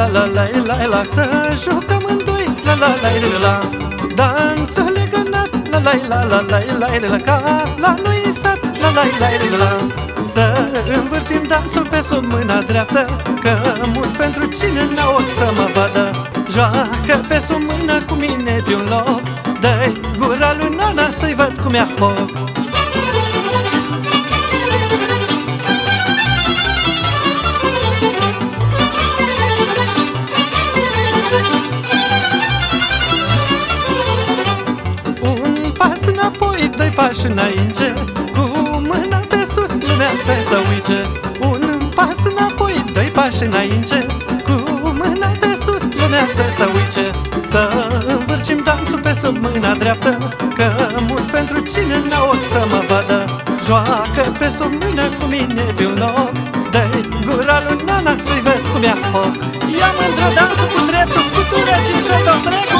la la la la la Să jucăm în doi la la la la la Danțul legănat la la la la la la la Ca la noi sat la la la la la Să învârtim danțul pe sub mâna dreaptă Că mulți pentru cine n-au ochi să mă vadă Joacă pe sub mână cu mine de un loc Dă-i gura lui Nana să-i văd cum ia foc pas înapoi, doi pași înainte. Cu mâna pe sus, lumea să se uice Un pas înapoi, doi pași înainte. Cu mâna pe sus, lumea să se uice Să învârcim danțul pe sub mâna dreaptă Că mulți pentru cine n-au ochi să mă vadă. Joacă pe sub mână cu mine pe un loc Dă-i gura lui Nana să-i văd cum ia foc. Ia mândră danțul cu dreptul, scutură, cinșotă, brecu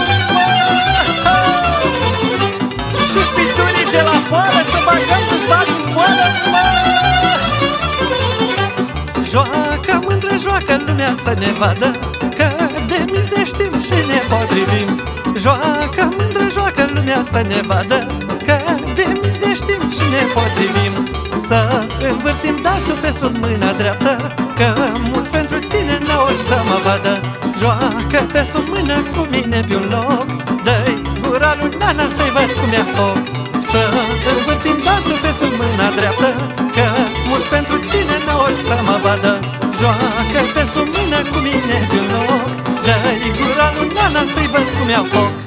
Joacă, mândră, joacă lumea să ne vadă Că de mici ne știm și ne potrivim. Joacă, mândră, joacă lumea să ne vadă Că de mici ne știm și ne potrivim. Să învârtim dațul pe sub mâna dreaptă Că mulți pentru tine n-au să mă vadă. Joacă pe sub mână cu mine pe un loc Dă-i gura lui Nana să-i văd cum ia foc. Să învârtim dațul pe sub mâna dreaptă să mă vadă. Joacă pe sub mână cu mine de loc. Dă-i gura lui Nana să-i văd cum iau foc